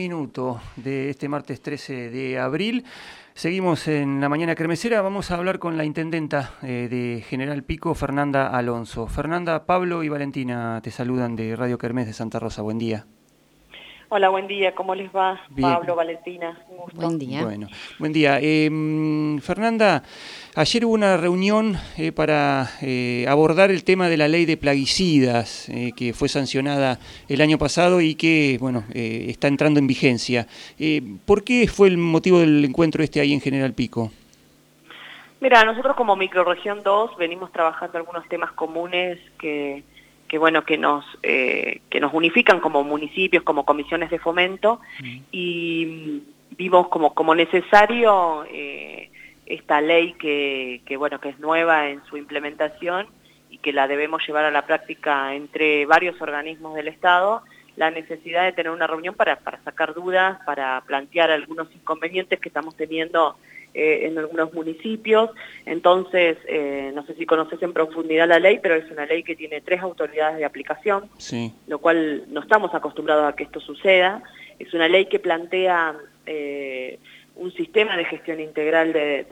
minuto de este martes 13 de abril. Seguimos en la mañana cremesera. Vamos a hablar con la intendenta eh, de General Pico, Fernanda Alonso. Fernanda, Pablo y Valentina te saludan de Radio Kermés de Santa Rosa. Buen día. Hola, buen día. ¿Cómo les va? Pablo, Valentina, un gusto. Buen día. Bueno, buen día. Eh, Fernanda, ayer hubo una reunión eh, para eh, abordar el tema de la ley de plaguicidas que fue sancionada el año pasado y que, bueno, está entrando en vigencia. ¿Por qué fue el motivo del encuentro este ahí en General Pico? Mira, nosotros como Microregión 2 venimos trabajando algunos temas comunes que que bueno que nos eh, que nos unifican como municipios como comisiones de fomento y vimos como como necesario eh, esta ley que, que bueno que es nueva en su implementación y que la debemos llevar a la práctica entre varios organismos del Estado la necesidad de tener una reunión para, para sacar dudas, para plantear algunos inconvenientes que estamos teniendo eh, en algunos municipios. Entonces, eh, no sé si conoces en profundidad la ley, pero es una ley que tiene tres autoridades de aplicación, lo cual no estamos acostumbrados a que esto suceda. Es una ley que plantea eh, un sistema de gestión integral de,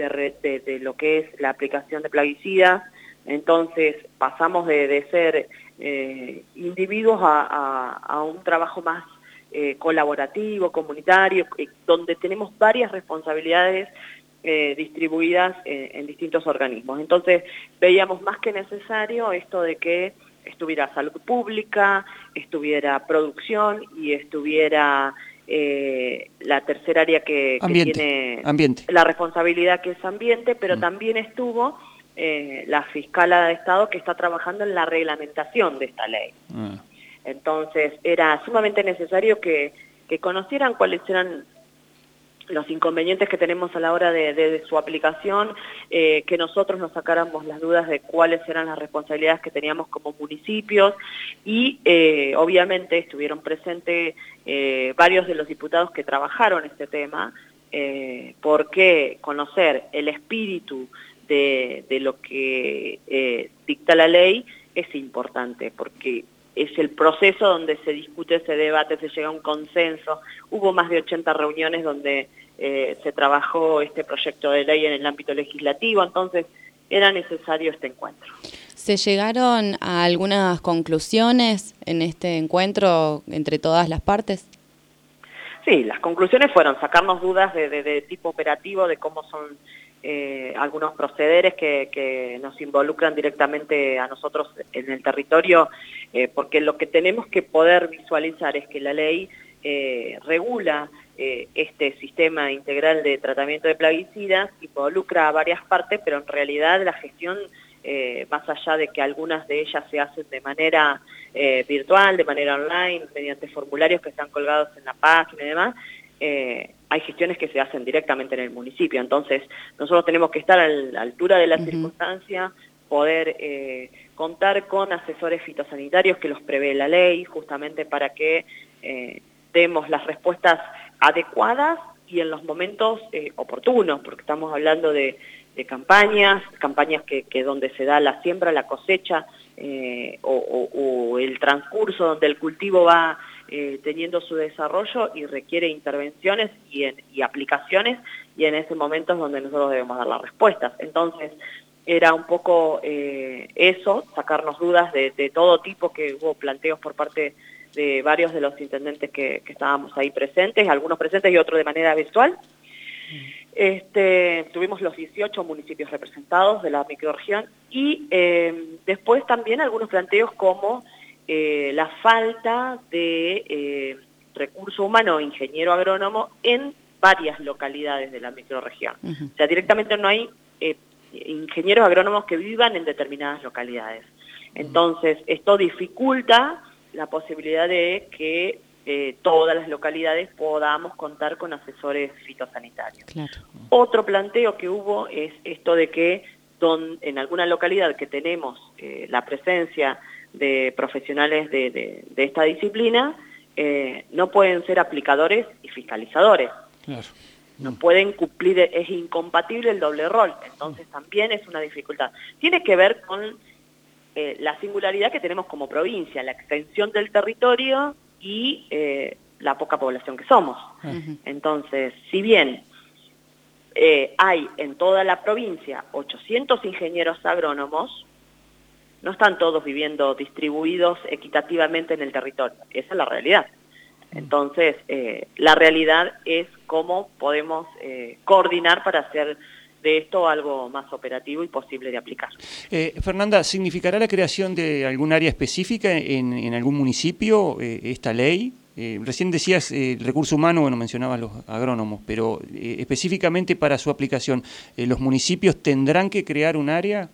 de, lo que es la aplicación de plaguicidas. Entonces, pasamos de, ser individuos a, un trabajo más colaborativo, comunitario, donde tenemos varias responsabilidades eh, distribuidas en, distintos organismos. Entonces veíamos más que necesario esto de que estuviera salud pública, estuviera producción y estuviera eh, la tercera área que, tiene la responsabilidad que es ambiente, pero mm. también estuvo eh, la fiscala de Estado que está trabajando en la reglamentación de esta ley. Mm. Entonces era sumamente necesario que, que conocieran cuáles eran los inconvenientes que tenemos a la hora de, su aplicación, eh, que nosotros nos sacáramos las dudas de cuáles eran las responsabilidades que teníamos como municipios y eh, obviamente estuvieron presentes eh, varios de los diputados que trabajaron este tema, porque conocer el espíritu de, de lo que dicta la ley es importante, porque es el proceso donde se discute, se debate, se llega a un consenso. Hubo más de 80 reuniones donde eh, se trabajó este proyecto de ley en el ámbito legislativo, entonces era necesario este encuentro. ¿Se llegaron a algunas conclusiones en este encuentro entre todas las partes? Sí, las conclusiones fueron sacarnos dudas de, tipo operativo, de cómo son eh, algunos procederes que, nos involucran directamente a nosotros en el territorio, eh, porque lo que tenemos que poder visualizar es que la ley regula eh, este sistema integral de tratamiento de plaguicidas involucra a varias partes, pero en realidad la gestión, eh, más allá de que algunas de ellas se hacen de manera eh, virtual, de manera online, mediante formularios que están colgados en la página y demás, hay gestiones que se hacen directamente en el municipio. Entonces, nosotros tenemos que estar a la altura de la circunstancia, poder contar con asesores fitosanitarios que los prevé la ley, justamente para que demos las respuestas adecuadas y en los momentos eh, oportunos, porque estamos hablando de, campañas, campañas que, donde se da la siembra, la cosecha eh, o, el transcurso donde el cultivo va eh, teniendo su desarrollo y requiere intervenciones y, y aplicaciones y en ese momento es donde nosotros debemos dar las respuestas. Entonces, era un poco eso, sacarnos dudas de, de, todo tipo, que hubo planteos por parte de varios de los intendentes que, estábamos ahí presentes, algunos presentes y otros de manera virtual. Este, tuvimos los 18 municipios representados de la microregión y eh, después también algunos planteos como eh, la falta de eh, recurso humano ingeniero agrónomo en varias localidades de la microregión. O sea, directamente no hay ingenieros agrónomos que vivan en determinadas localidades. Entonces, esto dificulta la posibilidad de que eh, todas las localidades podamos contar con asesores fitosanitarios. Otro planteo que hubo es esto de que don, en alguna localidad que tenemos eh, la presencia de profesionales de, esta disciplina, eh, no pueden ser aplicadores y fiscalizadores. No pueden cumplir, es incompatible el doble rol, entonces también es una dificultad. Tiene que ver con eh, la singularidad que tenemos como provincia, la extensión del territorio y eh, la poca población que somos. Entonces, si bien eh, hay en toda la provincia 800 ingenieros agrónomos, no están todos viviendo distribuidos equitativamente en el territorio. Esa es la realidad. Entonces, eh, la realidad es cómo podemos eh, coordinar para hacer de esto algo más operativo y posible de aplicar. Fernanda, ¿significará la creación de algún área específica en, algún municipio esta ley? recién decías el recurso humano, bueno, mencionabas los agrónomos, pero específicamente para su aplicación, ¿los municipios tendrán que crear un área?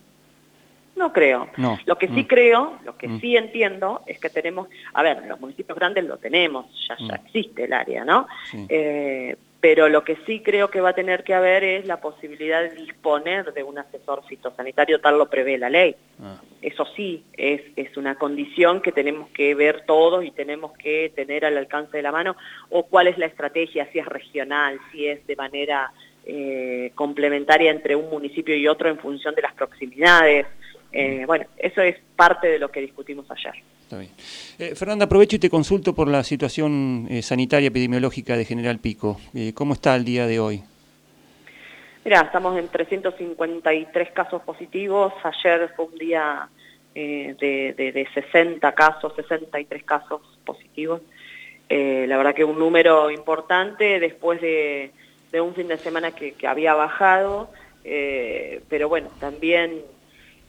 No creo. Lo que sí mm. creo, lo que mm. sí entiendo, es que tenemos, a ver, los municipios grandes lo tenemos, ya, ya mm. existe el área, ¿no? Eh, pero lo que sí creo que va a tener que haber es la posibilidad de disponer de un asesor fitosanitario, tal lo prevé la ley. Ah. Eso sí, es, es una condición que tenemos que ver todos y tenemos que tener al alcance de la mano, o cuál es la estrategia, si es regional, si es de manera eh, complementaria entre un municipio y otro en función de las proximidades. Eh, bueno, eso es parte de lo que discutimos ayer. Está bien. Eh, Fernanda, aprovecho y te consulto por la situación eh, sanitaria epidemiológica de General Pico. ¿Cómo está el día de hoy? Mira, estamos en 353 casos positivos. Ayer fue un día de, de, 60 casos, 63 casos positivos. la verdad que un número importante después de, un fin de semana que, que había bajado. pero bueno, también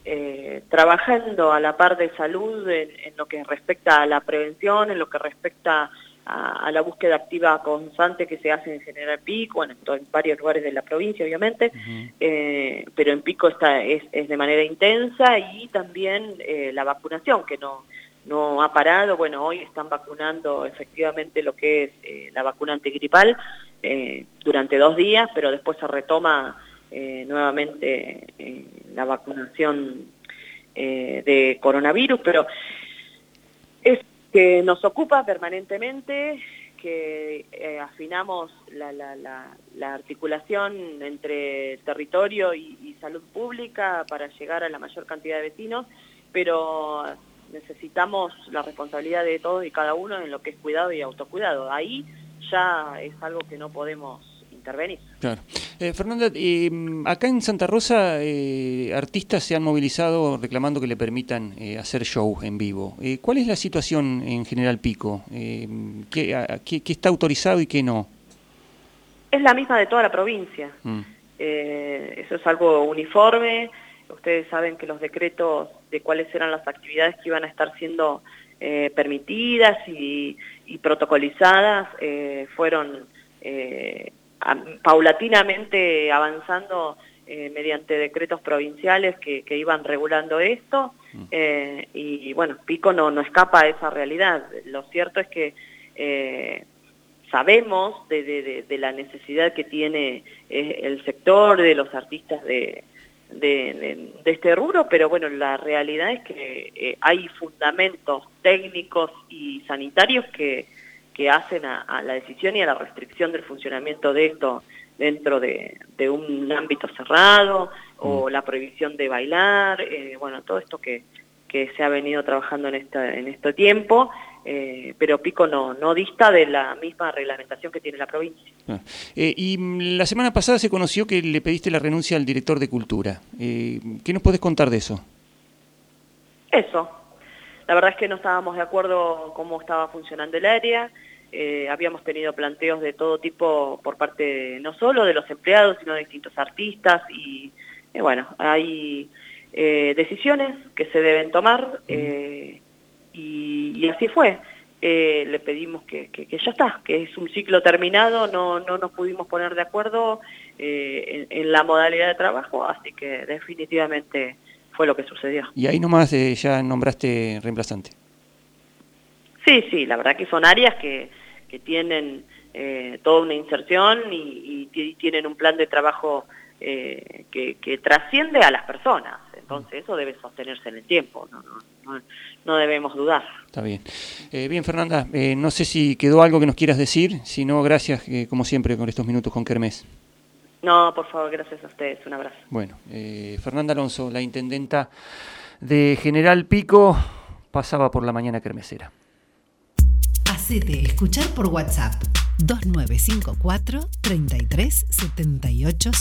eh, trabajando a la par de salud en, lo que respecta a la prevención, en lo que respecta a, la búsqueda activa constante que se hace en General Pico, en, varios lugares de la provincia obviamente, eh, pero en Pico está, es, de manera intensa y también eh, la vacunación que no, no ha parado, bueno, hoy están vacunando efectivamente lo que es la vacuna antigripal durante dos días, pero después se retoma eh, nuevamente eh, la vacunación eh, de coronavirus, pero es que nos ocupa permanentemente, que afinamos la, articulación entre territorio y, salud pública para llegar a la mayor cantidad de vecinos, pero necesitamos la responsabilidad de todos y cada uno en lo que es cuidado y autocuidado. Ahí ya es algo que no podemos intervenir. Claro. Eh, Fernanda, eh, acá en Santa Rosa eh, artistas se han movilizado reclamando que le permitan hacer show en vivo. ¿Cuál es la situación en General Pico? ¿qué, está autorizado y qué no? Es la misma de toda la provincia. Mm. eso es algo uniforme. Ustedes saben que los decretos de cuáles eran las actividades que iban a estar siendo permitidas y, y protocolizadas fueron paulatinamente avanzando eh, mediante decretos provinciales que, iban regulando esto mm. eh, y bueno, Pico no, no escapa a esa realidad. Lo cierto es que eh, sabemos de, la necesidad que tiene el sector de los artistas de, de, este rubro, pero bueno, la realidad es que hay fundamentos técnicos y sanitarios que que hacen a, la decisión y a la restricción del funcionamiento de esto dentro de, un ámbito cerrado o mm. la prohibición de bailar, eh, bueno, todo esto que, que, se ha venido trabajando en, esta, en este tiempo, eh, pero Pico no, no dista de la misma reglamentación que tiene la provincia. Ah. Eh, y la semana pasada se conoció que le pediste la renuncia al director de Cultura. ¿Qué nos podés contar de eso? Eso, la verdad es que no estábamos de acuerdo cómo estaba funcionando el área, eh, habíamos tenido planteos de todo tipo por parte no solo de los empleados, sino de distintos artistas y bueno, hay eh, decisiones que se deben tomar eh, y, así fue. le pedimos que, ya está, que es un ciclo terminado, no, no nos pudimos poner de acuerdo en, en, la modalidad de trabajo, así que definitivamente fue lo que sucedió. Y ahí nomás ya nombraste reemplazante. Sí, sí, la verdad que son áreas que, que tienen eh, toda una inserción y, tienen un plan de trabajo eh, que, trasciende a las personas. Entonces eso debe sostenerse en el tiempo, no, no, no, debemos dudar. Está bien. Eh, bien, Fernanda, no sé si quedó algo que nos quieras decir, si no, gracias como siempre con estos minutos con Kermés. No, por favor, gracias a ustedes. Un abrazo. Bueno, Fernanda Alonso, la intendenta de General Pico, pasaba por la mañana kermesera. Hacete escuchar por WhatsApp. 2954 33 78